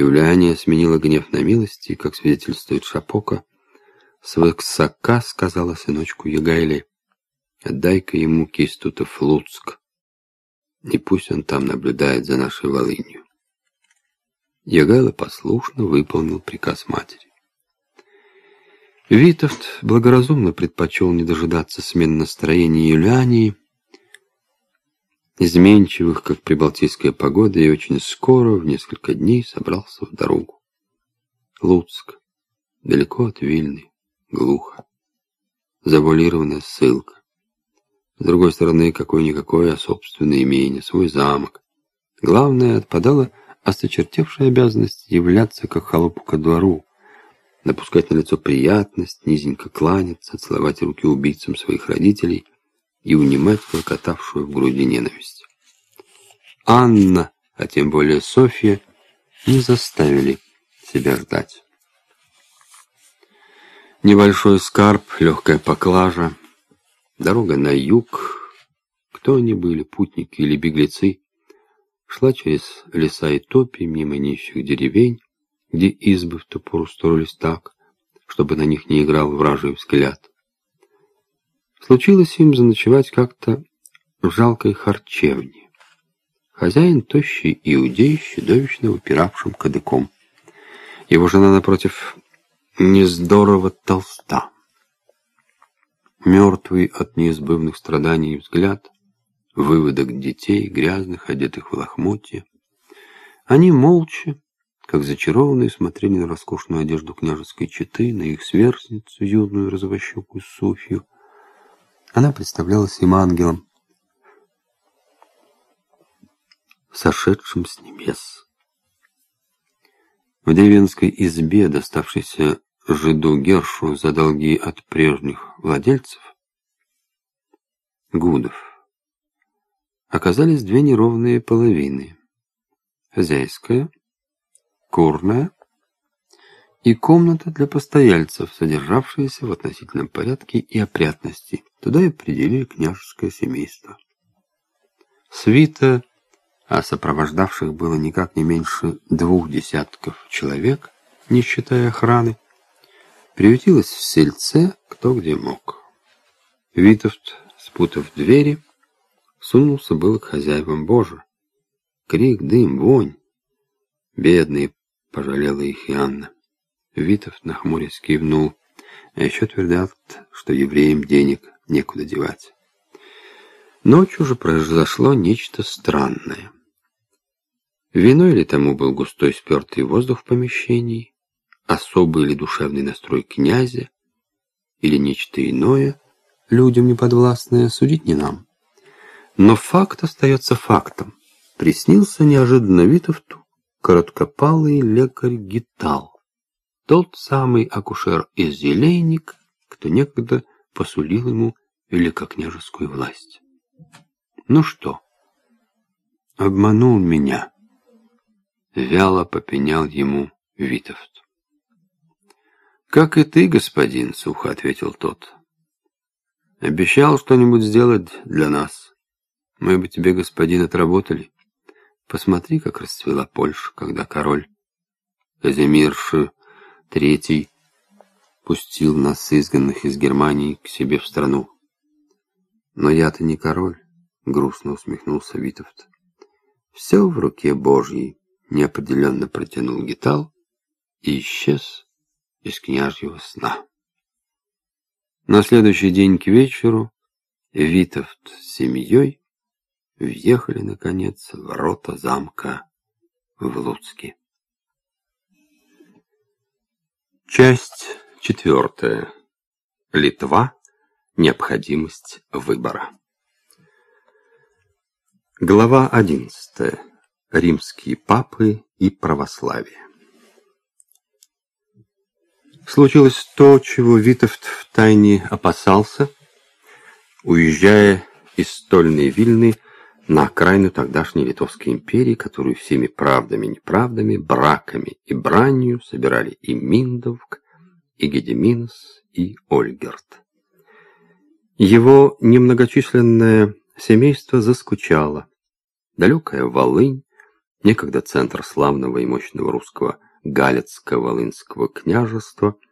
Юлиания сменила гнев на милость, и, как свидетельствует Шапока, свысока сказала сыночку Егайле, «Отдай-ка ему кистута Флуцк, и пусть он там наблюдает за нашей волынью». Ягайло послушно выполнил приказ матери. Витовт благоразумно предпочел не дожидаться смены настроения Юлиании, изменчивых, как прибалтийская погода, и очень скоро, в несколько дней, собрался в дорогу. Луцк, далеко от Вильны, глухо. Завуалированная ссылка. С другой стороны, какое-никакое собственное имение, свой замок. Главное, отпадала осточертевшая обязанность являться как холопу ко двору, напускать на лицо приятность, низенько кланяться, целовать руки убийцам своих родителей — и унимать клокотавшую в груди ненависть. Анна, а тем более Софья, не заставили себя ждать. Небольшой скарб, легкая поклажа, дорога на юг, кто они были, путники или беглецы, шла через леса и топи, мимо нищих деревень, где избы в ту пору так, чтобы на них не играл вражий взгляд. Случилось им заночевать как-то в жалкой харчевне. Хозяин тощий иудей, чудовищно выпиравшим кадыком. Его жена, напротив, нездорово толста. Мертвый от неизбывных страданий взгляд, выводок детей, грязных, одетых в лохмотья. Они молча, как зачарованные, смотрели на роскошную одежду княжеской четы, на их сверстницу, юную розовощекую Софью, она представлялась им ангелом, сошедшим с небес. В деревенской избе, доставшейся жиду Гершу за долги от прежних владельцев, Гудов, оказались две неровные половины. Хозяйская, курная и комната для постояльцев, содержавшаяся в относительном порядке и опрятности. Туда и определили княжеское семейство. Свита, а сопровождавших было никак не меньше двух десятков человек, не считая охраны, приютилась в сельце кто где мог. Витовт, спутав двери, сунулся было к хозяевам Боже. Крик, дым, вонь. Бедные, пожалела их и. Витов, нахмурясь, кивнул. А еще твердят, что евреям денег некуда девать. Ночью же произошло нечто странное. Виной ли тому был густой спертый воздух в помещении, особый или душевный настрой князя, или нечто иное, людям неподвластное, судить не нам. Но факт остается фактом. Приснился неожиданно Витовту короткопалый лекарь Гитал. Тот самый акушер из Зелейник, кто некогда посулил ему великокняжескую власть. Ну что, обманул меня, вяло попенял ему Витовт. «Как и ты, господин», — сухо ответил тот. «Обещал что-нибудь сделать для нас. Мы бы тебе, господин, отработали. Посмотри, как расцвела Польша, когда король Казимирши Третий пустил нас, изгнанных из Германии, к себе в страну. Но я-то не король, грустно усмехнулся Витовт. Все в руке Божьей, неопределенно протянул Гитал и исчез из княжьего сна. На следующий день к вечеру Витовт с семьей въехали, наконец, в ворота замка в Луцке. Часть четвертая. Литва. Необходимость выбора. Глава одиннадцатая. Римские папы и православие. Случилось то, чего Витовт втайне опасался, уезжая из стольной Вильны на окраину тогдашней Литовской империи, которую всеми правдами и неправдами, браками и бранью собирали и Миндовк, и Гедеминс, и Ольгерт. Его немногочисленное семейство заскучало. Далекая Волынь, некогда центр славного и мощного русского Галицко-Волынского княжества –